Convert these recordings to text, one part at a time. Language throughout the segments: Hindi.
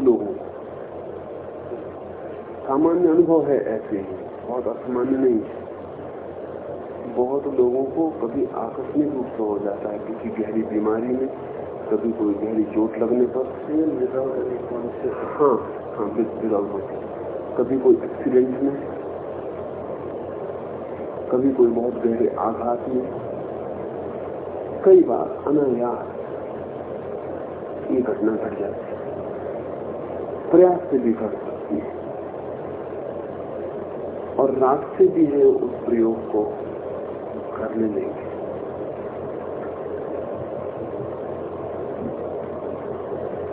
बहुत लोगों को। सामान्य अनुभव है ऐसे ही बहुत असामान्य नहीं है। बहुत लोगों को कभी आकस्मिक रूप से हो जाता है किसी गहरी बीमारी में कभी कोई गहरी चोट लगने पर। हाँ हाँ विदाउट होती कभी कोई एक्सीडेंट में कभी कोई बहुत गहरे आघात में। कई बार अनायास ये घटना घट जाती है। प्रयास से भी कर सकती है। और रात से भी है उस प्रयोग को करने देंगे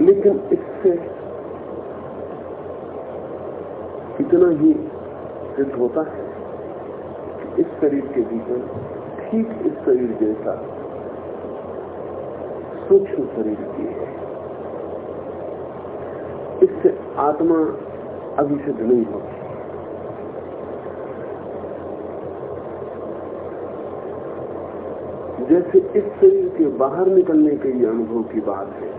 लेकिन इससे इतना ही सिद्ध होता है कि इस शरीर के भीतर ठीक इस शरीर जैसा सूक्ष्म शरीर की है। इससे आत्मा अभी सिद्ध नहीं होती जैसे इस शरीर के बाहर निकलने के ये अनुभव की बात है,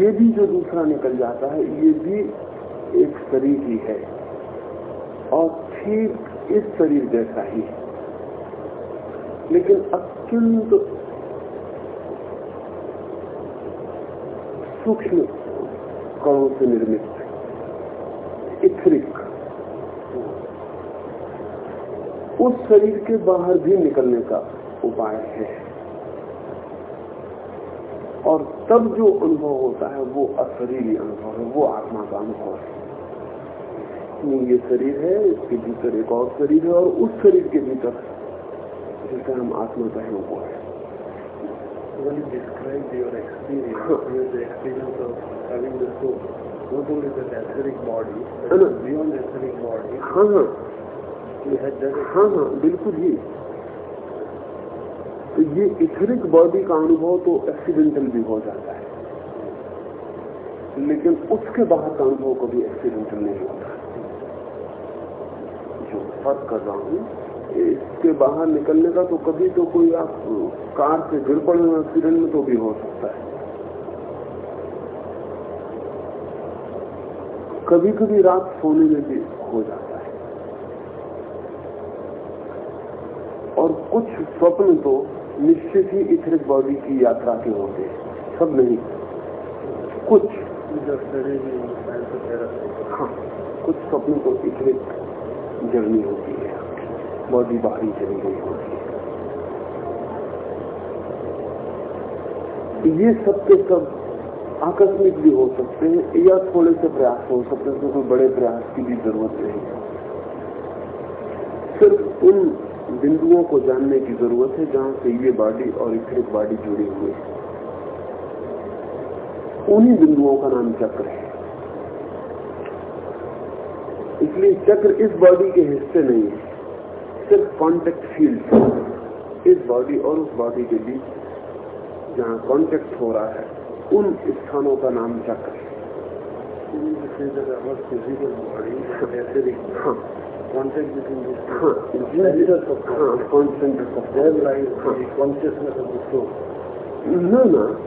ये भी जो दूसरा निकल जाता है, ये भी एक शरीर ही है। और ठीक इस शरीर जैसा ही है। लेकिन अत्यंत सूक्ष्म कणों से निर्मित इथरिक। उस शरीर के बाहर भी निकलने का उपाय है। और तब जो अनुभव होता है, वो अशरीरी अनुभव है, वो आत्मा का अनुभव है। ये शरीर है, इसके भीतर एक और शरीर है, और उस शरीर के भीतर जिसे हम आत्मा कहें वो है। When you describe your experience, with the experience of having the soul, not only the etheric body, but beyond the etheric body, हाँ हाँ you had that हाँ हाँ बिल्कुल ही तो ये इथरिक बॉडी का अनुभव तो एक्सीडेंटल भी हो जाता है लेकिन उसके बाहर का अनुभव कभी एक्सीडेंटल नहीं होता जो फ़र्क कर रहा हूँ इसके बाहर निकलने का तो कभी तो कोई आप कार से गिर पड़े एक्सीडेंट में तो भी हो सकता है। कभी कभी रात सोने में भी हो जाता है। और कुछ स्वप्न तो निश्चित ही इथरिक बॉडी की यात्रा के होते हैं। सब नहीं। कुछ psychotherapy. हाँ कुछ स्वप्न तो इथरिक जर्नी होती है। बॉडी बाहरी चली गई होती है। ये सब के सब आकस्मिक भी हो सकते हैं, या थोड़े से प्रयास हो सकते हैं तो कोई बड़े प्रयास की भी ज़रूरत नहीं सिर्फ़ उन बिंदुओं को जानने की ज़रूरत है, जहाँ से ये बॉडी और इथरिक बॉडी जुड़ी हुई है। उन्हीं बिंदुओं का नाम चक्र है। इसलिए चक्र इस बॉडी के हिस्से नहीं है। सिर्फ़ कांटेक्ट फ़ील्ड इस बॉडी और उस बॉडी के बीच जहाँ कांटेक्ट हो रहा है, उन स्थानों का नाम चक्र। है। हाँ। हाँ. ना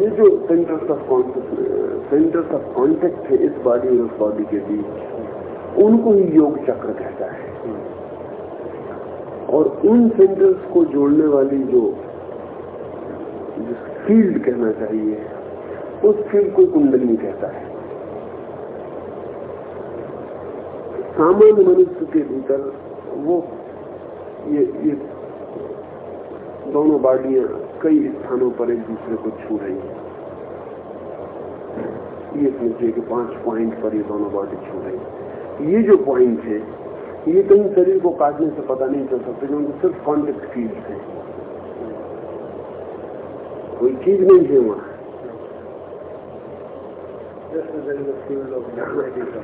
ये जो centres of centres of contact है, इस बॉडी और उस बॉडी के बीच, उनको ही योग चक्र कहता है। और उन सेंटर्स को जोड़ने वाली जो फ़ील्ड कहना चाहिए, उस फ़ील्ड को कुंडली कहता है। सामान्य मनुष्य के भीतर वो ये ये दोनों बॉडियाँ कई स्थानों पर एक दूसरे को छू रही है। ये समझिए कि पाँच पॉइंट पर ये दोनों बॉडी छू रही है। ये जो पॉइंट है ये कहीं शरीर को काटने से पता नहीं चल सकते क्योंकि सिर्फ़ कॉन्टेक्ट फ़ील्ड है। कोई चीज़ नहीं है वहाँ।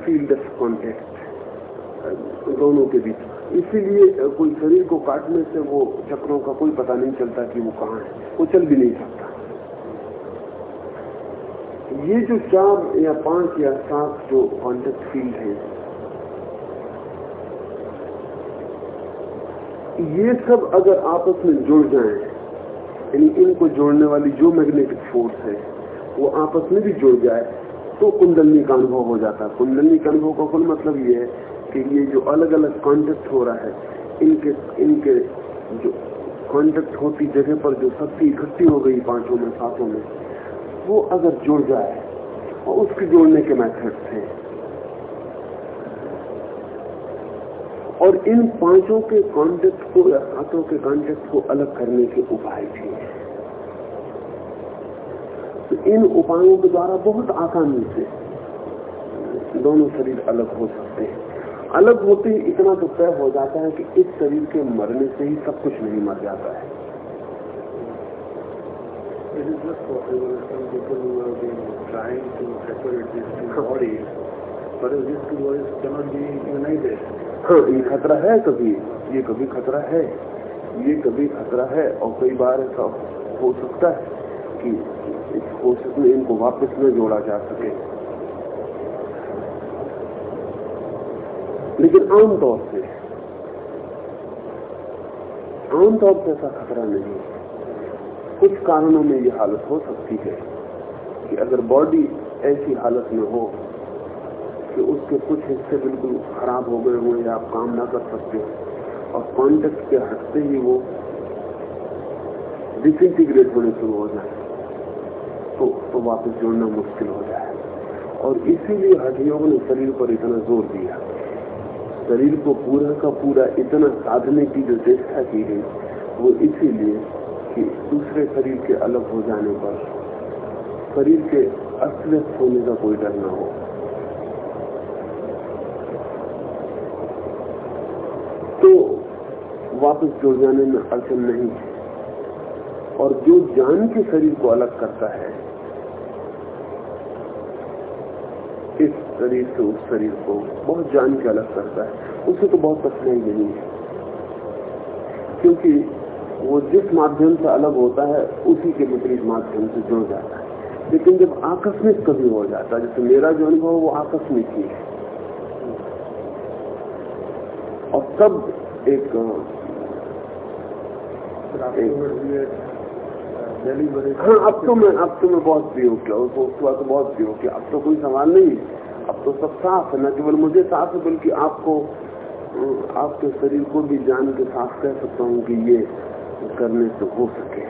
फ़ील्ड ऑफ़ कॉन्टेक्ट दोनों के बीच। इसीलिए कोई शरीर को काटने से वो चक्रों का कोई पता नहीं चलता कि वो कहाँ है। वो चल भी नहीं सकता। ये जो चार या पाँच या सात जो कॉन्टेक्ट फ़ील्ड है ये सब अगर आपस में जुड़ जाए, यानी इनको जोड़ने वाली जो मैग्नेटिक फोर्स है, वो आपस में भी जुड़ जाए तो कुंडलनी का अनुभव हो जाता है। कुंडलनी का अनुभव का कुल मतलब ये है कि ये जो अलग अलग कॉन्टेक्ट हो रहा है, इनके इनके जो कॉन्टेक्ट होती जगह पर जो शक्ति इकट्ठी हो गई पाँचों में, सातों में, वो अगर जुड़ जाए, और उसके जोड़ने के मेथड थे और इन पाँचों के कॉन्टेक्ट को या सातों के कॉन्टेक्ट को अलग करने के उपाय भी तो इन उपायों के द्वारा बहुत आसानी से दोनों शरीर अलग हो सकते हैं अलग होते ही इतना तो तय हो जाता है कि इस शरीर के मरने से ही सब कुछ नहीं मर जाता है It is not possible. Some people who have been trying to separate these two but these two cannot be united. हाँ ये खतरा है कभी, ये कभी खतरा है, ये कभी खतरा है। और कई बार ऐसा हो सकता है कि इस कोशिश में इनको वापस न जोड़ा जा सके। लेकिन आमतौर से आमतौर से ऐसा खतरा नहीं कुछ कारणों में ये हालत हो सकती है कि अगर बॉडी ऐसी हालत में हो कि उसके कुछ हिस्से बिल्कुल खराब हो गए हों या आप काम ना कर सकते और कॉन्टेक्ट के हटते ही वो डिसइंटीग्रेट होने शुरू हो जाए। तो तो वापस जोड़ना मुश्किल हो जाए। और इसीलिए हड्डियों ने शरीर पर इतना ज़ोर दिया। शरीर को पूरा का पूरा इतना साधने की जो चेष्टा की गई, वो इसीलिए कि दूसरे शरीर के अलग हो जाने पर शरीर के अस्वस्थ होने का कोई डर ना हो तो वापस जुड़ जाने में अड़चन नहीं है। और जो जान के शरीर को अलग करता है इस शरीर से उस शरीर को बहुत जान के अलग करता है। उसे तो बहुत कठिनाई नहीं है। क्योंकि वो जिस माध्यम से अलग होता है उसी के विपरीत माध्यम से जुड़ जाता है। लेकिन जब आकस्मिक कभी हो जाता है जैसे मेरा जो अनुभव वो आकस्मिक ही है। और तब एक, हाँ अब तो मैं अब तो मैं बहुत प्रयोग किया उसको उसके बाद तो बहुत प्रयोग किया अब तो कोई सवाल नहीं अब तो सब साफ़ है। न केवल मुझे साफ़ है, बल्कि आपको, आपके शरीर को भी जान के साफ़ कह सकता हूँ कि ये करने से हो सके।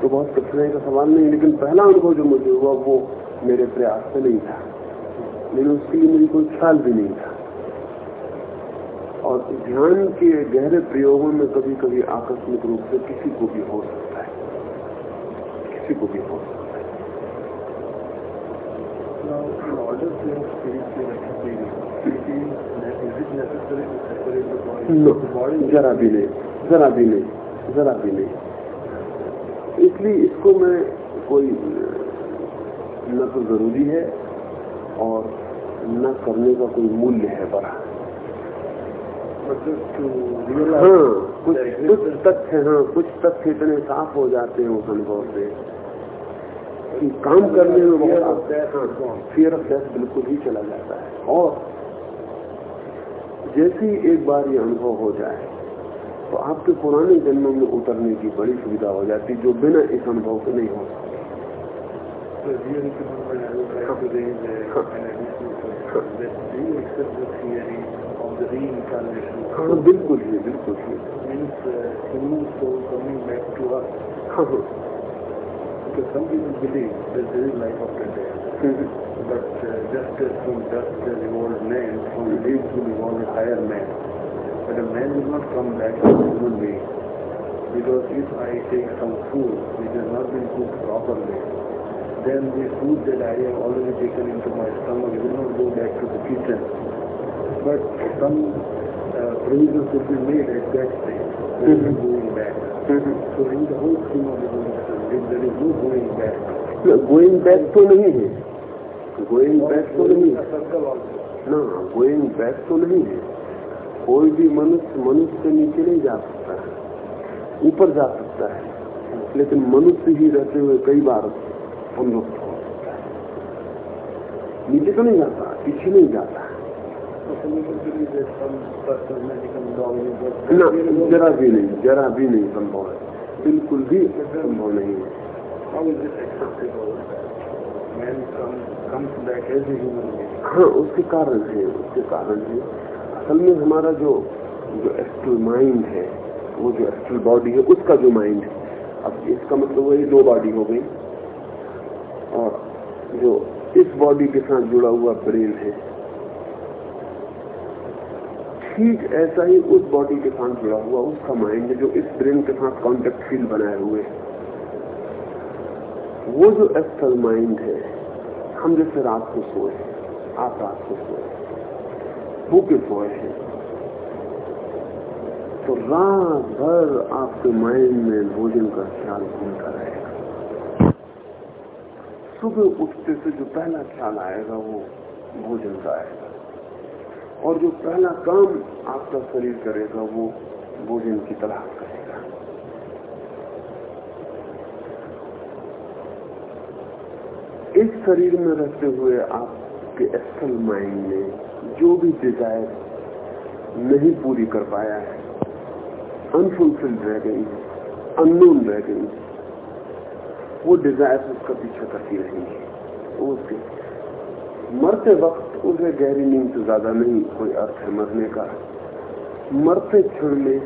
तो बहुत कठिनाई का सवाल नहीं लेकिन पहला अनुभव जो मुझे हुआ, वो मेरे प्रयास से नहीं था। लेकिन उसके लिए मेरी कोई ख्याल भी नहीं था। और ध्यान के गहरे प्रयोगों में कभी कभी आकस्मिक रूप से किसी को भी हो सकता है। किसी को भी हो सकता है? No, जरा भी नहीं जरा भी नहीं जरा भी नहीं। इसलिए इसको मैं कोई न तो ज़रूरी है और न करने का कोई मूल्य है बड़ा but just to realize हाँ कुछ कुछ तथ्य हाँ कुछ तथ्य इतने साफ़ हो जाते हैं उस अनुभव से कि काम करने में बहुत फियर ऑफ़ डेथ बिल्कुल ही चला जाता है। और जैसे ही एक बार ये अनुभव हो जाए तो आपके पुराने जन्मों में उतरने की बड़ी सुविधा हो जाती जो बिना इस अनुभव के नहीं हो सकती। So here in Kumar, I would like to raise a, an additional question. That do you accept the theory of the reincarnation? हाँ बिल्कुल ही बिल्कुल ही Means uh, human soul coming back to us. हाँ हाँ Because some people believe that there is life after death. Hmm, But uh, just as from dust has evolved man, from leaves will evolve a higher man. But a man will not come back as a human being. because if I take some food which has not been cooked properly, Then the food that I have already taken into my stomach will not go back to the kitchen. But some uh, provisions will be made at that stage, there is no going back. Mm-hmm. So in the whole scheme of evolution, if there is no going back, going back तो नहीं है गोइंग बैक तो नहीं है. ना गोइंग बैक तो नहीं है कोई भी मनुष्य मनुष्य से नीचे नहीं जा सकता है ऊपर जा सकता है लेकिन मनुष्य ही रहते हुए कई बार है नीचे तो नहीं जाता पीछे नहीं जाता ना जरा भी नहीं जरा भी नहीं संभव है बिल्कुल भी संभव नहीं है? हाँ उसके कारण है उसके कारण है असल में हमारा जो जो एस्ट्रल माइंड है वो जो एस्ट्रल बॉडी है उसका जो माइंड है अब इसका मतलब वही दो बॉडी हो गई और जो इस बॉडी के साथ जुड़ा हुआ ब्रेन है। ठीक ऐसा ही उस बॉडी के साथ जुड़ा हुआ उसका माइंड जो इस ब्रेन के साथ कॉन्टेक्ट फील बनाए हुए है। वो जो एस्ट्रल माइंड है, हम जैसे रात को सोए आप रात को सोए भूखे सोए हैं तो रात भर आपके माइंड में भोजन का ख्याल घूमता रहेगा सुबह उठते से जो पहला ख्याल आएगा वो भोजन का आएगा। और जो पहला काम आपका शरीर करेगा वो भोजन की तलाश करेगा। इस शरीर में रहते हुए आपके एस्ट्रल माइंड ने जो भी डिज़ायर नहीं पूरी कर पाया है अनफुलफिल्ड रह गई है अननोन रह गई है वो डिज़ायर उसका पीछा करती रहेंगी वो उसके मरते वक्त उसे गहरी नींद से ज़्यादा नहीं, कोई अर्थ है मरने का। मरते क्षण में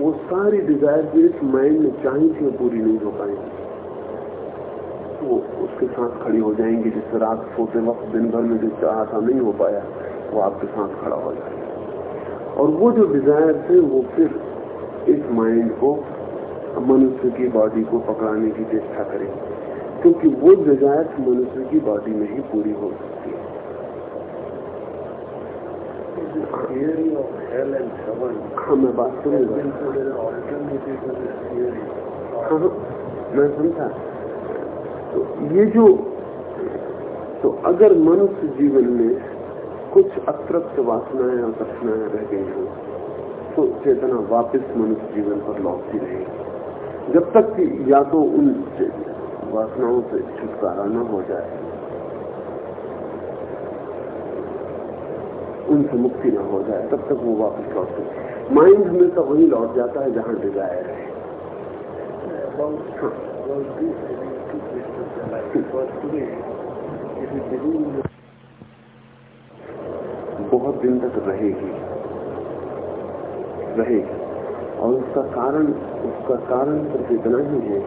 वो सारी डिज़ायर जो इस माइंड में चाही थी वो पूरी नहीं हो पाएँगी वो उसके साथ खड़ी हो जाएँगी, जिससे रात सोते वक्त दिन भर में जो चाहा था नहीं हो पाया, वो आपके साथ खड़ा हो जाएगा। और वो जो डिज़ायर थे वो फिर इस माइंड को मनुष्य की बॉडी को पकड़ाने की चेष्टा करेंगे क्योंकि वो डिज़ायर मनुष्य की बॉडी में ही पूरी हो सकती है। हाँ मैं बात theory. हाँ हाँ, मैं समझा तो ये जो तो अगर मनुष्य जीवन में कुछ अतृप्त वासनाएँ और कल्पनाएँ रह गई हो तो चेतना वापस मनुष्य जीवन पर लौटती रहेगी। जब तक कि या तो उन वासनाओं से छुटकारा न हो जाए उनसे मुक्ति न हो जाए, तब तक वो वापस लौटते माइंड हमेशा वही लौट जाता है जहाँ डिज़ायर है। बहुत दिन तक रहेगी रहेगी। और उसका कारण उसका कारण सिर्फ़ इतना ही है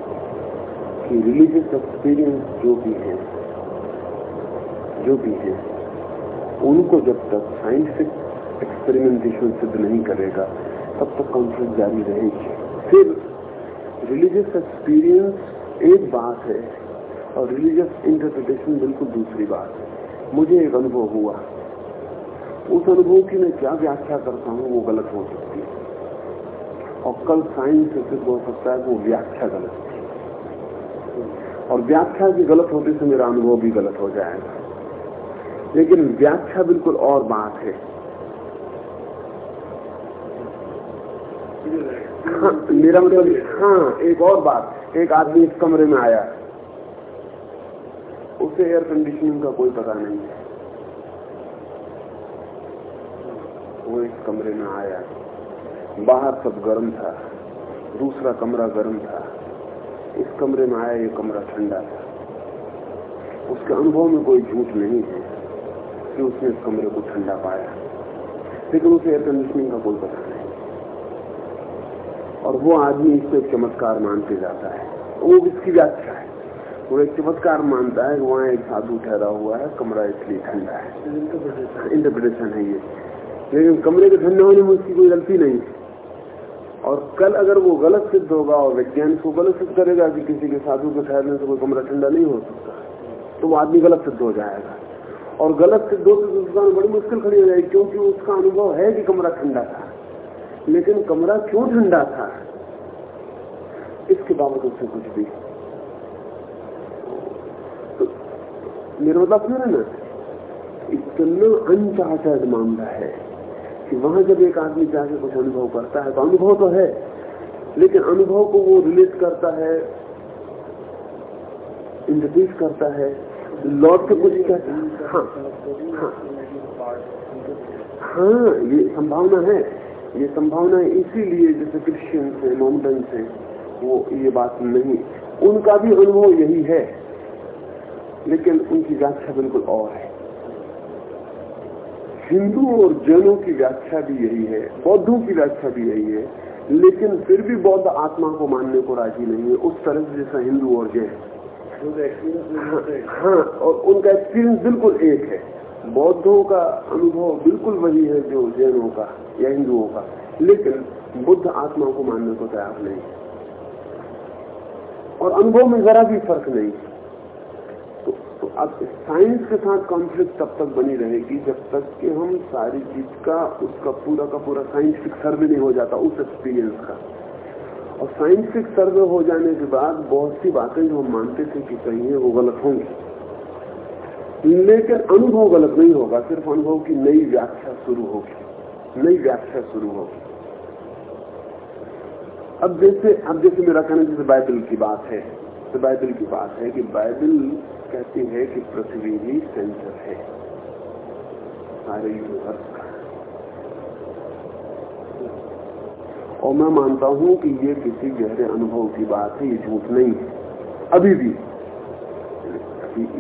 कि रिलीजियस एक्सपीरियंस जो भी है, जो भी है, उनको जब तक साइंटिफिक एक्सपेरिमेंटेशन सिद्ध नहीं करेगा, तब तक कॉन्फ्लिक्ट जारी रहेगी। फिर रिलीजियस एक्सपीरियंस एक बात है और रिलीजियस इंटरप्रिटेशन बिल्कुल दूसरी बात है। मुझे एक अनुभव हुआ। उस अनुभव की मैं क्या व्याख्या करता हूँ वो गलत हो सकती है। और कल साइंस से सिद्ध हो सकता है वो व्याख्या गलत थी और व्याख्या की गलत होने से मेरा अनुभव भी गलत हो जाएगा। लेकिन व्याख्या बिल्कुल और बात है। हाँ, मेरा मतलब हाँ एक और बात। एक आदमी इस कमरे में आया। उसे एयर कंडीशनिंग का कोई पता नहीं है। वो इस कमरे में आया। बाहर सब गर्म था दूसरा कमरा गर्म था। इस कमरे में आया ये कमरा ठंडा था। उसके अनुभव में कोई झूठ नहीं है कि उसने इस कमरे को ठंडा पाया। लेकिन उसे एयर कंडीशनिंग का कोई पता नहीं। और वो आदमी इसको एक चमत्कार मानते जाता है। वो इसकी व्याख्या है। वो एक चमत्कार मानता है कि वहाँ एक साधु ठहरा हुआ है कमरा इसलिए ठंडा है। इंटरप्रिटेशन है ये। लेकिन कमरे के ठंडे होने में उसकी कोई गलती नहीं और कल अगर वो गलत सिद्ध होगा और वैज्ञानिक को गलत सिद्ध करेगा कि किसी के साधु के ठहरने से कोई कमरा ठंडा नहीं हो सकता तो वो आदमी गलत सिद्ध हो जाएगा। और गलत सिद्ध हो तो उसका बड़ी मुश्किल खड़ी हो जाएगी, क्योंकि उसका अनुभव है कि कमरा ठंडा था। लेकिन कमरा क्यों ठंडा था? इसके बाबत उससे कुछ भी। तो मेरा मतलब सुन ना? इतना अनचाहता मामला है। कि वहाँ जब एक आदमी जाके कुछ अनुभव करता है तो अनुभव तो है, लेकिन अनुभव को वो रिलेट करता है इंटरप्रीट करता है, लौट के कुछ कहता है। हाँ हाँ। हाँ ये संभावना है। ये संभावना इसीलिए जैसे क्रिश्चियंस है मोमडन्स है वो ये बात नहीं। उनका भी अनुभव यही है, लेकिन उनकी व्याख्या बिल्कुल और है। हिंदू और जैनों की व्याख्या भी यही है बौद्धों की व्याख्या भी यही है लेकिन फिर भी बौद्ध आत्मा को मानने को राज़ी नहीं है उस तरह से जैसा हिंदू और जैन। हाँ, हाँ। और उनका एक्सपीरियंस बिल्कुल एक है। बौद्धों का अनुभव बिल्कुल वही है जो जैनों का या हिंदुओं का लेकिन बुद्ध आत्मा को मानने को तैयार नहीं। और अनुभव में जरा भी फ़र्क नहीं। तो, तो अब साइंस के साथ कॉन्फ्लिक्ट तब तक बनी रहेगी जब तक कि हम सारी चीज़ का, उसका पूरा का पूरा साइंटिफिक सर्वे नहीं हो जाता उस एक्सपीरियंस का। और साइंटिफिक सर्वे हो जाने के बाद बहुत सी बातें जो हम मानते थे कि सही है, वो गलत होंगी। लेकिन अनुभव गलत नहीं होगा, सिर्फ़ अनुभव की नई व्याख्या शुरू होगी। नई व्याख्या शुरू होगी। अब जैसे अब जैसे मेरा कहना जैसे बाइबल की बात है तो बाइबल की बात है कि बाइबल कहती है कि पृथ्वी ही सेंटर है। सारे यूनिवर्स का। और मैं मानता हूँ कि ये किसी गहरे अनुभव की बात है, ये झूठ नहीं है। अभी भी।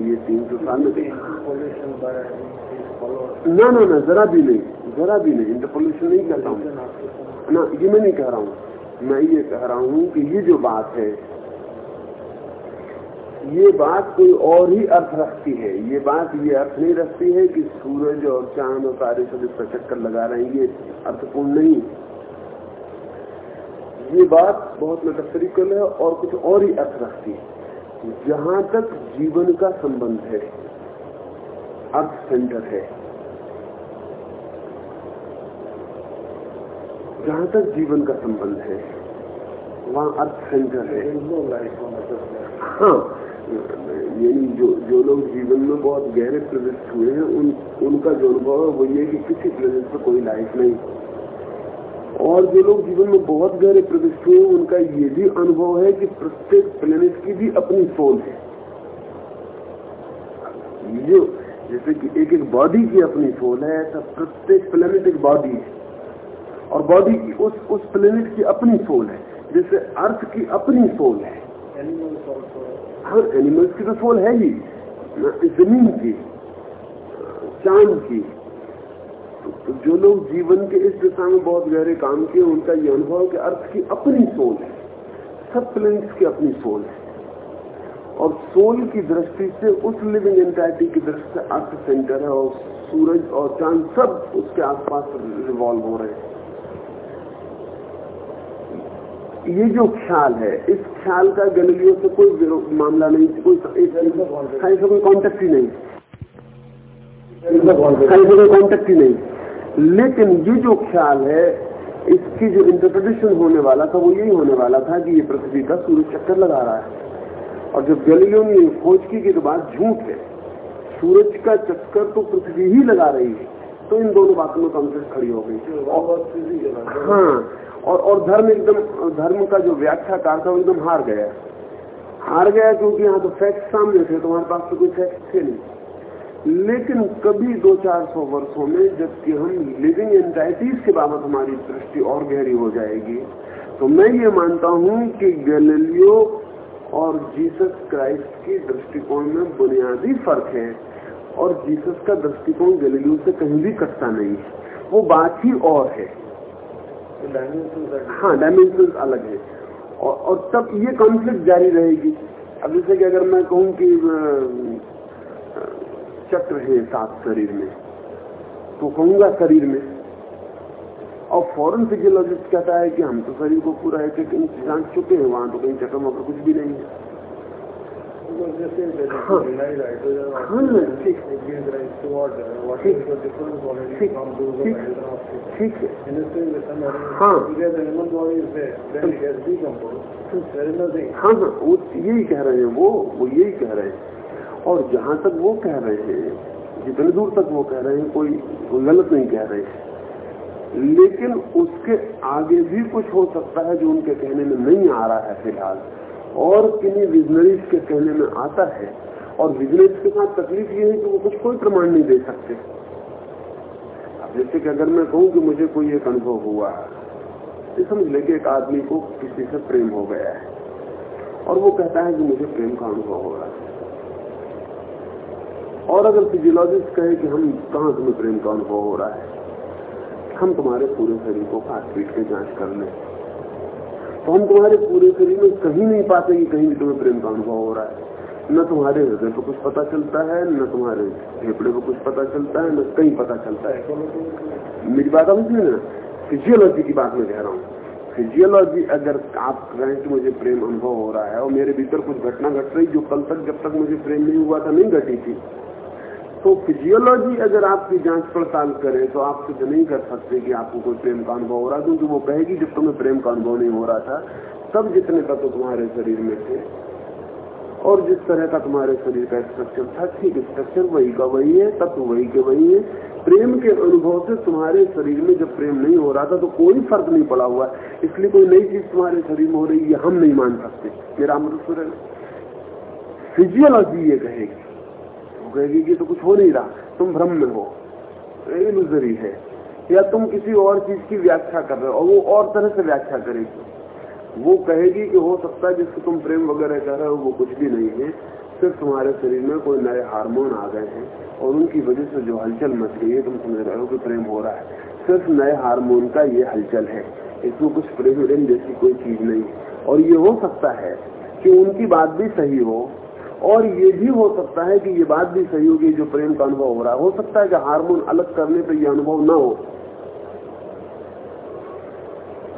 ये तीन सौ साल में ना ना ना, जरा भी नहीं, जरा भी नहीं। इंटरपोल्यूशन नहीं कहता हूँ। ना, ये मैं नहीं कह रहा हूँ। मैं ये कह रहा हूँ कि ये जो बात है ये बात कोई और ही अर्थ रखती है। ये बात ये अर्थ नहीं रखती है कि सूरज और चाँद और तारे सब इसका चक्कर लगा रहे हैं। ये अर्थपूर्ण नहीं। ये बात बहुत मेटाफरिकल है और कुछ और ही अर्थ रखती है। जहाँ तक जीवन का संबंध है अर्थ सेंटर है। जहाँ तक जीवन का संबंध है वहाँ अर्थ सेंटर है। हाँ। यानी जो जो लोग जीवन में बहुत गहरे प्रविष्ट हुए हैं, उन, उनका जो अनुभव है वो ये कि किसी प्लेनेट पर कोई लाइफ नहीं। और जो लोग जीवन में बहुत गहरे प्रविष्ट हुए उनका ये भी अनुभव है कि प्रत्येक प्लेनेट की भी अपनी सोल है। जो जैसे कि एक एक बॉडी की अपनी सोल है ऐसा प्रत्येक प्लेनेट एक बॉडी है। और बॉडी की उस उस प्लेनेट की अपनी सोल है, जैसे अर्थ की अपनी सोल है। हाँ एनिमल्स की तो सोल है ही ज़मीन की चाँद की। तो जो लोग जीवन के इस दिशा में बहुत गहरे काम किए, उनका ये अनुभव कि अर्थ की अपनी सोल है सब प्लेनेट्स की अपनी सोल है। और सोल की दृष्टि से, उस लिविंग एंटाइटी की दृष्टि से अर्थ सेंटर है और सूरज और चाँद सब उसके आसपास रिवॉल्व हो रहे हैं। ये जो ख्याल है इस ख्याल का गैलीलियो से कोई मामला नहीं कोई साइंस से कोई कॉन्टेक्ट ही नहीं। साइंस से कोई कॉन्टेक्ट ही नहीं। लेकिन ये जो ख्याल है इसकी जो इंटरप्रिटेशन होने वाला था वो यही होने वाला था कि ये पृथ्वी का सूर्य चक्कर लगा रहा है। और जब गैलीलियो ने खोज की कि तो बात झूठ है। सूरज का चक्कर तो पृथ्वी ही लगा रही है। तो इन दोनों बातों में कॉन्फ्लिक्ट खड़ी हो गई हाँ और और धर्म एकदम, धर्म का जो व्याख्याकार था वो एकदम हार गया। हार गया क्योंकि यहाँ तो फैक्ट सामने थे तुम्हारे पास तो कोई फैक्ट थे नहीं। लेकिन कभी दो चार सौ वर्षो में, जबकि हम लिविंग एंटाइटीज के बाबत हमारी दृष्टि और गहरी हो जाएगी तो मैं ये मानता हूँ कि गैलीलियो और जीसस क्राइस्ट की दृष्टिकोण में बुनियादी फ़र्क है, और जीसस का दृष्टिकोण गैलीलियो से कहीं भी कटता नहीं है। वो बात ही और है। हाँ। डायमेंशन अलग है। और, और तब ये कॉन्फ्लिक्ट जारी रहेगी। अब जैसे कि अगर मैं कहूँ कि चक्र है सात शरीर में तो कहूँगा शरीर में। और फॉरन फिजियोलॉजिस्ट कहता है कि हम तो शरीर को पूरा एक एक इंच जान चुके हैं वहाँ तो कहीं चक्र में कुछ भी नहीं है। हाँ हाँ हाँ वो यही कह रहे हैं, वो वो यही कह रहे हैं। और जहाँ तक वो कह रहे हैं, जितने दूर तक वो कह रहे हैं, कोई गलत नहीं कह रहे हैं। लेकिन उसके आगे भी कुछ हो सकता है जो उनके कहने में नहीं आ रहा है फ़िलहाल। और किन्हीं विजनरीज के कहने में आता है। और विजनरीज के साथ तकलीफ़ ये है कि वो कुछ कोई प्रमाण नहीं दे सकते। अब जैसे कि अगर मैं कहूँ कि मुझे कोई एक अनुभव हुआ तो समझ ले कि एक आदमी को किसी से प्रेम हो गया है। और वो कहता है कि मुझे प्रेम का अनुभव हो रहा है। और अगर फिजियोलॉजिस्ट कहे कि हम कहा तुम्हें प्रेम का अनुभव हो रहा है, हम तुम्हारे पूरे शरीर को काट पीट के जाँच कर लें। तो हम तुम्हारे पूरे शरीर में कहीं नहीं पाते कि कहीं भी तुम्हें प्रेम का अनुभव हो रहा है। न तुम्हारे हृदय को कुछ पता चलता है, न तुम्हारे फेफड़े को कुछ पता चलता है, न कहीं पता चलता है। मेरी बात समझ ना फिजियोलॉजी की बात मैं कह रहा हूँ। फिजियोलॉजी अगर आप कहें कि मुझे प्रेम अनुभव हो रहा है और मेरे भीतर कुछ घटना घट रही जो कल तक जब तक मुझे प्रेम नहीं हुआ था, नहीं घटी थी तो फिजियोलॉजी अगर आपकी जाँच पड़ताल करे तो आप सिद्ध नहीं कर सकते कि आपको कोई प्रेम का अनुभव हो रहा, क्योंकि वो कहेगी जब तुम्हें प्रेम का अनुभव नहीं हो रहा था। तब जितने तत्व तो तुम्हारे शरीर में थे, और जिस तरह का तुम्हारे शरीर का स्ट्रक्चर था, ठीक स्ट्रक्चर वही का वही है, तत्व वही के वही है। प्रेम के अनुभव से तुम्हारे शरीर में जब प्रेम नहीं हो रहा था तो कोई फ़र्क नहीं पड़ा हुआ। इसलिए कोई नई चीज़ तुम्हारे शरीर में हो रही है, हम नहीं मान सकते। मेरा अमृत फिजियोलॉजी ये कहेगी। कहेगी कि तो कुछ हो नहीं रहा, तुम भ्रम में हो। इलुजरी है। या तुम किसी और चीज़ की व्याख्या कर रहे हो, और वो और तरह से व्याख्या करेगी। वो कहेगी कि हो सकता है जिसको तुम प्रेम वगैरह कर रहे हो, वो कुछ भी नहीं है। सिर्फ़ तुम्हारे शरीर में कोई नए हार्मोन आ गए हैं, और उनकी वजह से जो हलचल मच गई है, तुम समझ रहे हो कि प्रेम हो रहा है। सिर्फ़ नए हार्मोन का ये हलचल है। इसमें कुछ प्रेम जैसी कोई चीज़ नहीं और ये हो सकता है कि उनकी बात भी सही हो और ये भी हो सकता है कि ये बात भी सही होगी जो प्रेम का अनुभव हो रहा है। हो सकता है कि हार्मोन अलग करने पर यह अनुभव न हो।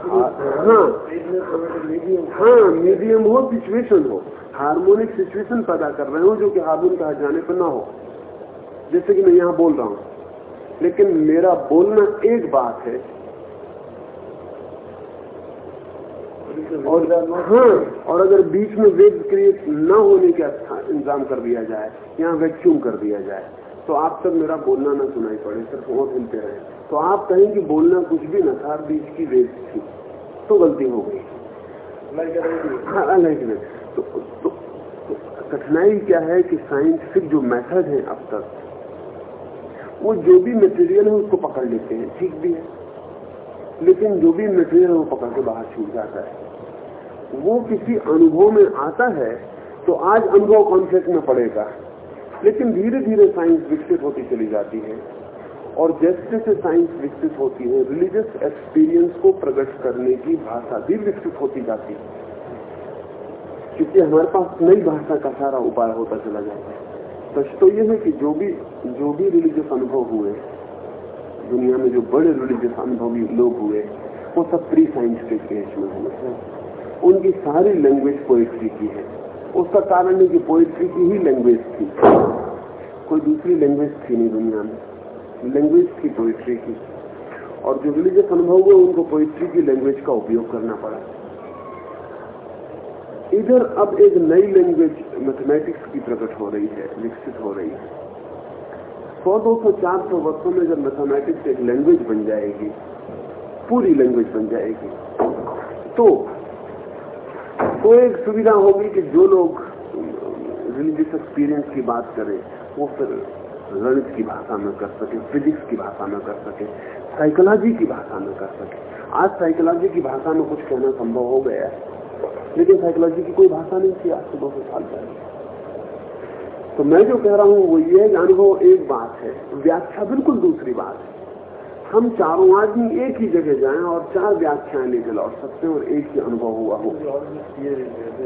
हाँ हाँ मीडियम हो सिचुएशन हो। हार्मोनिक सिचुएशन पैदा कर रहे हो जो कि हार्मोन कहा जाने पर ना हो। जैसे कि मैं यहाँ बोल रहा हूँ। लेकिन मेरा बोलना एक बात है और हाँ और अगर बीच में वेब क्रिएट न होने का इंतज़ाम कर दिया जाए यहाँ वैक्यूम कर दिया जाए तो आप तक मेरा बोलना ना सुनाई पड़े सिर्फ़ वो हिलते रहे। तो आप कहें कि बोलना कुछ भी न था बीच की वेब थी तो गलती हो गई। हाँ तो, तो, तो कठिनाई क्या है कि साइंटिफिक जो मेथड है अब तक वो जो भी मटेरियल है उसको पकड़ लेते हैं ठीक भी है। लेकिन जो भी मटेरियल है वो पकड़ के बाहर छूट जाता है। वो किसी अनुभव में आता है तो आज अनुभव कॉन्फ्लिक्ट में पड़ेगा। लेकिन धीरे धीरे साइंस विकसित होती चली जाती है। और जैसे जैसे साइंस विकसित होती है रिलीजियस एक्सपीरियंस को प्रकट करने की भाषा भी विकसित होती जाती है। क्योंकि हमारे पास नई भाषा का सारा उपाय होता चला जाता है। सच तो ये है कि जो भी जो भी रिलीजियस अनुभव हुए, दुनिया में जो बड़े रिलीजियस अनुभवी लोग हुए, वो सब प्री साइंस के में हुए। उनकी सारी लैंग्वेज पोइट्री की है। उसका कारण है कि पोइट्री की ही लैंग्वेज थी। कोई दूसरी लैंग्वेज थी नहीं दुनिया में। लैंग्वेज थी पोइट्री की। और जो रिलीजियस अनुभव हुए, उनको पोइट्री की लैंग्वेज का उपयोग करना पड़ा। इधर अब एक नई लैंग्वेज मैथमेटिक्स की प्रकट हो रही है, विकसित हो रही है। सौ दो सौ चार सौ वर्षों में जब मैथमेटिक्स एक लैंग्वेज बन जाएगी, पूरी लैंग्वेज बन जाएगी तो तो एक सुविधा होगी कि जो लोग रिलीजियस एक्सपीरियंस की बात करें, वो फिर गणित की भाषा में कर सके फिजिक्स की भाषा में कर सके साइकोलॉजी की भाषा में कर सके। आज साइकोलॉजी की भाषा में कुछ कहना संभव हो गया है, लेकिन साइकोलॉजी की कोई भाषा नहीं थी आज से दो सौ साल पहले। तो मैं जो कह रहा हूँ वो ये अनुभव एक बात है, व्याख्या बिल्कुल दूसरी बात है। हम चारों आदमी एक ही जगह जाएँ और चार व्याख्याएँ लेके लौट सकते हैं और एक ही अनुभव हुआ हो।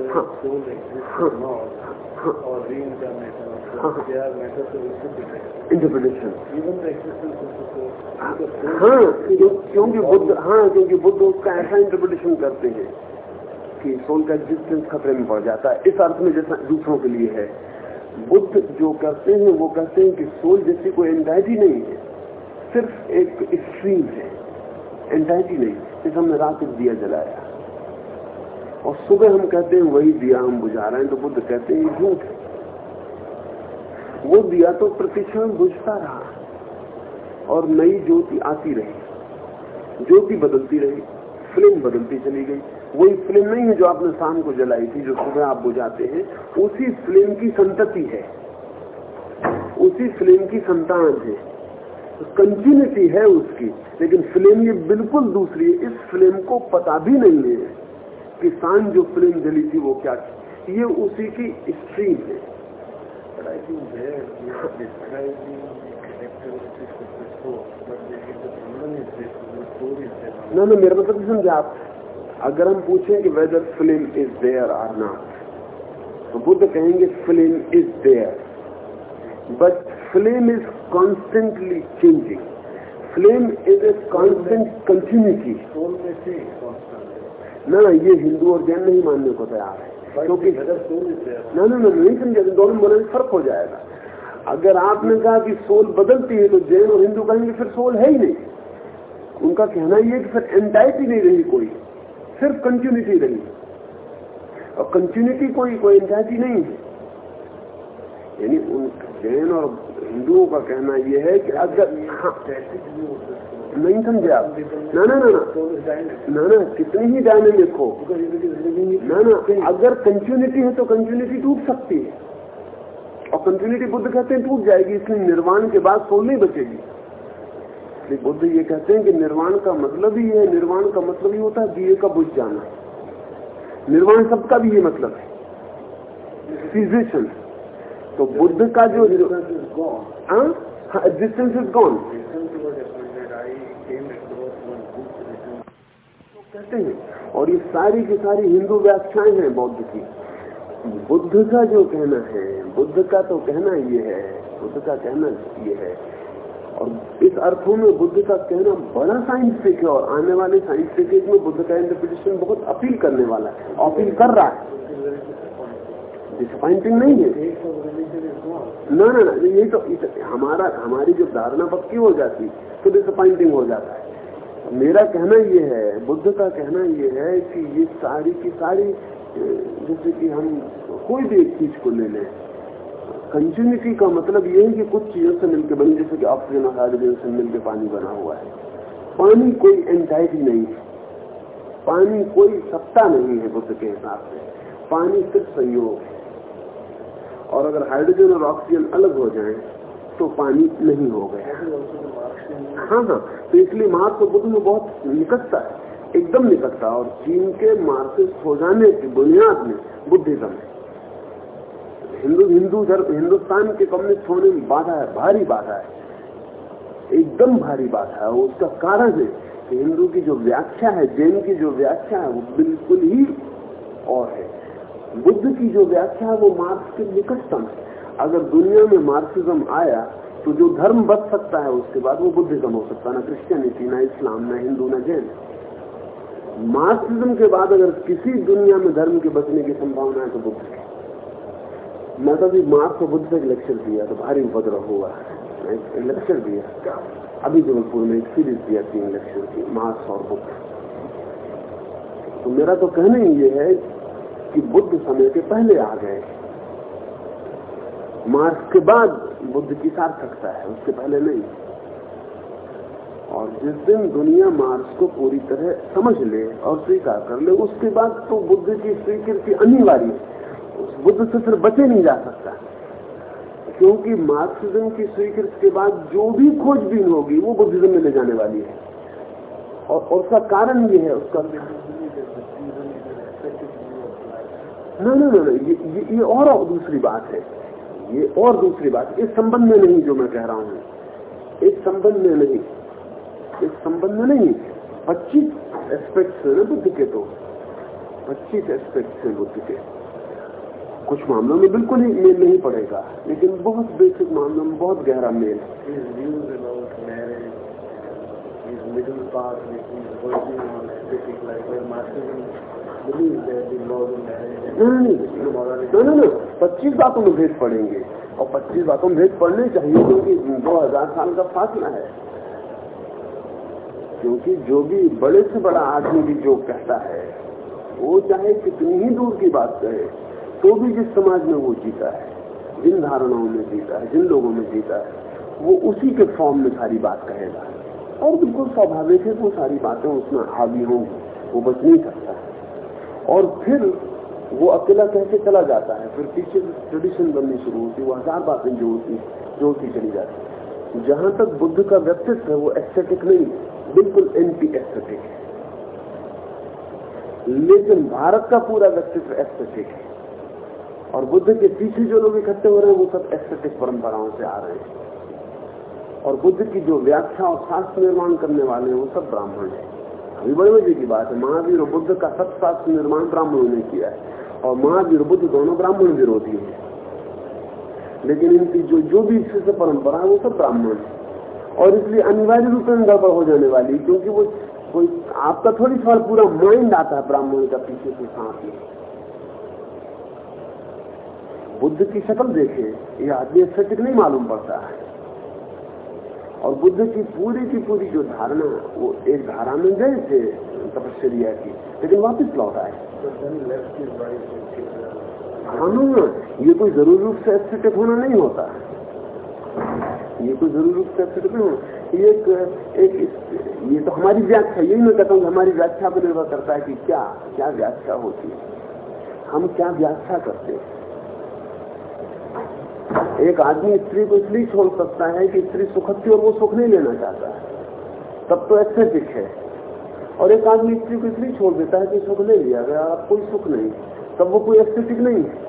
हाँ, हाँ, हाँ. इंटरप्रिटेशन soul हाँ। क्योंकि बुद्ध हाँ क्योंकि बुद्ध उसका ऐसा इंटरप्रिटेशन करते हैं कि सोल का एग्जिस्टेंस खतरे में पड़ जाता है। इस अर्थ में जैसा दूसरों के लिए है। बुद्ध जो करते हैं वो कहते हैं कि सोल जैसी कोई एंटाइटी नहीं है। सिर्फ़ एक स्ट्रीम है एंटाइटी नहीं जैसे हमने रात एक दिया जलाया। और सुबह हम कहते हैं, वही दिया हम बुझा रहे हैं तो बुद्ध कहते हैं झूठ वो दिया तो प्रतिक्षण बुझता रहा, और नई ज्योति आती रही। ज्योति बदलती रही फ़िल्म बदलती चली गई। वही फ़िल्म नहीं है जो आपने शाम को जलाई थी, जो सुबह आप बुझाते हैं, उसी फ़िल्म की संतति है। उसी फ़िल्म की संतान है। कंटिन्यूटी है उसकी। लेकिन फ़िल्म ये बिल्कुल दूसरी है। इस फ़िल्म को पता भी नहीं है कि शाम जो फ़िल्म जली थी वो क्या थी। ये उसी की स्ट्रीम है। is there. ना ना मेरा मतलब समझे आप। अगर हम पूछें कि whether film is there or not तो बुद्ध कहेंगे film is there but film is constantly changing film is a constant continuity ना ना ये हिंदू और जैन नहीं मानने को तैयार है क्योंकि ना ना ना नहीं समझे दोनों में बड़ा फ़र्क हो जाएगा। अगर आपने कहा कि सोल बदलती है तो जैन और हिंदू कहेंगे फिर सोल है ही नहीं। उनका कहना ये है कि फिर एंटाइटी नहीं रही कोई सिर्फ़ कंटिन्यूटी रही। और कंटिन्यूटी कोई कोई एंटाइटी नहीं है। यानी उन जैन और हिंदुओं का कहना यह है कि अगर हाँ. नहीं समझे आप। ना ना ना ना. ना ना कितनी ही डायनेमिक हो ना ना, अगर कंटिन्यूटी है तो कंटिन्यूटी टूट सकती है। और कंटिन्यूटी बुद्ध कहते हैं टूट जाएगी, इसलिए निर्वाण के बाद सोल नहीं बचेगी। इसलिए बुद्ध ये कहते हैं कि निर्वाण का मतलब ही है, निर्वाण का मतलब ही होता है दिए का बुझ जाना। निर्वाण सबका भी ये मतलब है। सीजेशन तो बुद्ध का जो एग्जिस्टेंस इज़ गॉन कहते हैं और ये सारी की सारी हिंदू व्याख्याएँ हैं बौद्ध की। बुद्ध का जो कहना है बुद्ध का तो कहना ये है बुद्ध का कहना ये है। और इस अर्थों में बुद्ध का कहना बड़ा साइंटिफिक है और आने वाले साइंटिफिक में बुद्ध का इंटरप्रिटेशन बहुत अपील करने वाला है अपील कर रहा है which is very disappointing. Disappointing नहीं है. ना ना ना यही तो हमारा, हमारी जो धारणा पक्की हो जाती तो डिसअपॉइंटिंग हो जाता है। मेरा कहना ये है, बुद्ध का कहना ये है कि ये सारी की सारी जैसे कि हम कोई भी एक चीज़ को ले लें कंटिन्यूटी का मतलब ये है कि कुछ चीज़ों से मिलकर बनी, जैसे कि ऑक्सीजन और हाइड्रोजन से मिलकर पानी बना हुआ है। पानी कोई एंटाइटी नहीं है। पानी कोई सत्ता नहीं है बुद्ध के हिसाब से। पानी सिर्फ़ संयोग है। और अगर हाइड्रोजन और ऑक्सीजन अलग हो जाए तो पानी नहीं हो गया। हाँ हाँ तो इसलिए महात्मा बुद्ध में बहुत निकटता है, एकदम निकटता और चीन के मार्क्सिस्ट हो जाने की बुनियाद में बुद्धिज्म है। हिंदू हिंदू धर्म, हिंदुस्तान के कम्युनिस्ट होने में बाधा है, भारी बाधा है। एकदम भारी बाधा है उसका कारण है कि हिंदू की जो व्याख्या है, जैन की जो व्याख्या है, वो बिल्कुल ही और है। बुद्ध की जो व्याख्या है, वो मार्क्स के निकटतम है। अगर दुनिया में मार्क्सिज्म आया तो जो धर्म बच सकता है, उसके बाद वो बुद्धिज्म हो सकता है। ना क्रिश्चियनिटी ना इस्लाम, ना हिंदू, ना जैन। मार्क्सिज्म के बाद अगर किसी दुनिया में धर्म के बचने की संभावना है तो बुद्ध मैं तो अभी मार्क्स और बुद्ध पे एक लेक्चर दिया तो भारी उपद्रव हुआ। एक लेक्चर दिया। अभी जबलपुर में एक सीरीज़ दिया, तीन लेक्चर की, मार्क्स और बुद्ध। तो मेरा तो कहना ही ये है कि बुद्ध समय के पहले आ गए। मार्क्स के बाद बुद्ध की सार्थकता है उसके पहले नहीं। और जिस दिन दुनिया मार्क्स को पूरी तरह समझ ले और स्वीकार कर ले उसके बाद तो बुद्ध की स्वीकृति अनिवार्य है। उस बुद्ध से सिर्फ़ बचे नहीं जा सकता। क्योंकि मार्क्सिज्म की स्वीकृति के बाद जो भी खोजबीन होगी वो बुद्धिज्म में ले जाने वाली है। और, उसका कारण ये है उसका ना ना ना ना ये, ये, ये और दूसरी बात है। ये और दूसरी बात इस संबंध में नहीं जो मैं कह रहा हूँ। इस संबंध में नहीं। इस संबंध में नहीं। पच्चीस एस्पेक्ट है ना बुद्ध के तो। पच्चीस एस्पेक्ट है बुद्ध के। कुछ मामलों में बिल्कुल ही मेल नहीं पड़ेगा लेकिन बहुत बेसिक मामलों में बहुत गहरा मेल। His middle path, which is working on aesthetic life, where Marxism believes that the laws marriage morality. नहीं नहीं पच्चीस बातों में भेद पड़ेंगे। और पच्चीस बातों में भेद पड़ने चाहिए क्योंकि दो हज़ार साल का फासला है। क्योंकि जो भी बड़े से बड़ा आदमी भी जो कहता है वो चाहे कितनी ही दूर की बात कहे तो भी जिस समाज में वो जीता है जिन धारणाओं में जीता है जिन लोगों में जीता है वो उसी के फॉर्म में सारी बात कहेगा। और बिल्कुल स्वाभाविक है, वो सारी बातें उसमें हावी होंगी वो बच नहीं सकता और फिर वो अकेला कह चला जाता है? फिर पीछे ट्रेडिशन बननी शुरू होती है, वो हज़ार बातें जो होती जो होती चली जाती जहाँ तक बुद्ध का व्यक्तित्व है, वो एस्थेटिक नहीं, बिल्कुल एंटी एस्थेटिक है। लेकिन भारत का पूरा व्यक्तित्व एस्थेटिक है। और बुद्ध के पीछे जो लोग इकट्ठे हो रहे हैं, वो सब एस्थेटिक परंपराओं से आ रहे हैं। और बुद्ध की जो व्याख्या और शास्त्र निर्माण करने वाले हैं, वो सब ब्राह्मण है। अभी बड़े मज़े की बात है, महावीर और बुद्ध का सब शास्त्र निर्माण ब्राह्मणों ने किया है और महावीर बुद्ध दोनों ब्राह्मण विरोधी हैं। लेकिन इनकी जो जो भी इससे परंपरा है, वो सब ब्राह्मण है। और इसलिए अनिवार्य रूप से गड़बड़ हो जाने वाली, क्योंकि वो कोई, आपका थोड़ी सवाल पूरा माइंड आता है ब्राह्मण का पीछे से साथ में बुद्ध की शक्ल देखे ये आदमी सचिक नहीं मालूम पड़ता है। और बुद्ध की पूरी की पूरी जो धारणा वो एक धारा में गए थे तपस्या की लेकिन वापस लौट आए। children. हाँ ना, ये कोई ज़रूरी रूप से एस्थेटिक होना नहीं होता। ये कोई ज़रूरी रूप से एस्थेटिक नहीं होना। एक, एक ये तो हमारी व्याख्या यही मैं कहता हूँ हमारी व्याख्या पर निर्भर करता है कि क्या क्या व्याख्या होती है। हम क्या व्याख्या करते हैं? एक आदमी स्त्री को इसलिए छोड़ सकता है कि स्त्री सुखद थी और वो सुख नहीं लेना चाहता है। तब तो एस्थेटिक है। और एक आदमी स्त्री को इसलिए छोड़ देता है कि सुख ले लिया गया अब कोई सुख नहीं, तब वो कोई एस्थेटिक नहीं है।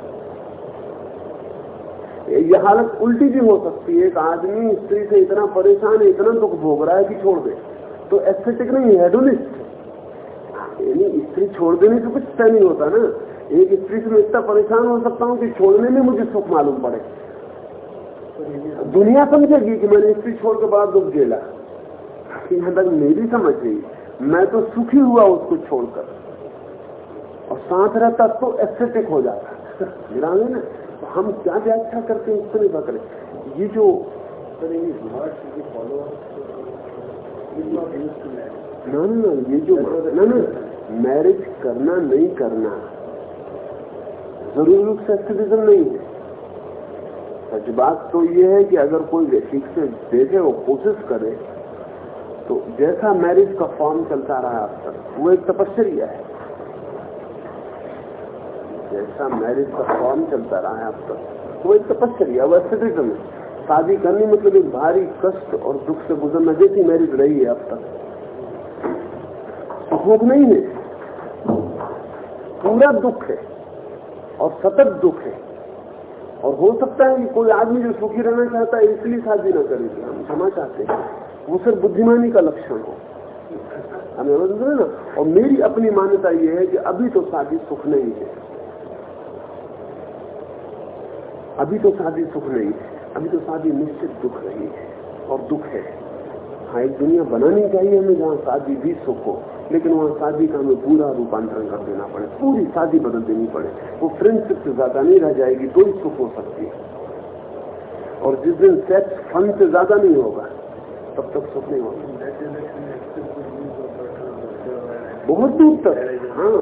यह हालत उल्टी भी हो सकती है। एक आदमी स्त्री से इतना परेशान है, इतना दुख भोग रहा है कि छोड़ दे। तो एस्थेटिक नहीं है स्त्री छोड़ देने से कुछ तय नहीं होता ना। एक स्त्री से मैं इतना परेशान हो सकता हूँ कि छोड़ने में मुझे सुख मालूम पड़े। दुनिया समझेगी कि मैंने स्त्री छोड़ के बाद दुख झेला। यहाँ तक मेरी समझ गई मैं तो सुखी हुआ उसको छोड़कर। और साथ रहता तो एस्थेटिक हो जाता। गिरा ना तो हम क्या व्याख्या करते हैं उसको नहीं पकड़े ये जो to marriage. ना ना ये जो ना ना मैरिज करना नहीं करना ज़रूरी रूप से नहीं है। सच बात तो ये है कि अगर कोई ठीक से देखे वो कोशिश करे तो जैसा मैरिज का फॉर्म चलता रहा अब तक, वो एक तपस्या है। जैसा मैरिज का फॉर्म चलता रहा है अब तक, वो एक तपस्या, वो एस्थेटिज्म है। शादी करनी मतलब एक भारी कष्ट और दुख से गुजरना, जैसी मैरिज रही है अब तक। सुख नहीं है पूरा दुख है और सतत दुख है। और हो सकता है कि कोई आदमी जो सुखी रहना चाहता है, इसलिए शादी न करेगी हम क्षमा चाहते हैं। वो सिर्फ़ बुद्धिमानी का लक्षण हो। हमें ना? और मेरी अपनी मान्यता ये है कि अभी तो शादी सुख नहीं है। अभी तो शादी सुख नहीं है। अभी तो शादी निश्चित दुख रही है। और दुख है। हाँ एक दुनिया बनानी चाहिए हमें जहाँ शादी भी सुख हो। लेकिन वहाँ शादी का हमें पूरा रूपांतरण कर देना पड़े पूरी शादी बदल देनी पड़े। वो फ्रेंडशिप से ज़्यादा नहीं रह जाएगी तो ही सुख हो सकती है। और जिस दिन सेक्स फन से ज़्यादा नहीं होगा तब तक सुख नहीं होगा। And बहुत दूर तक। हाँ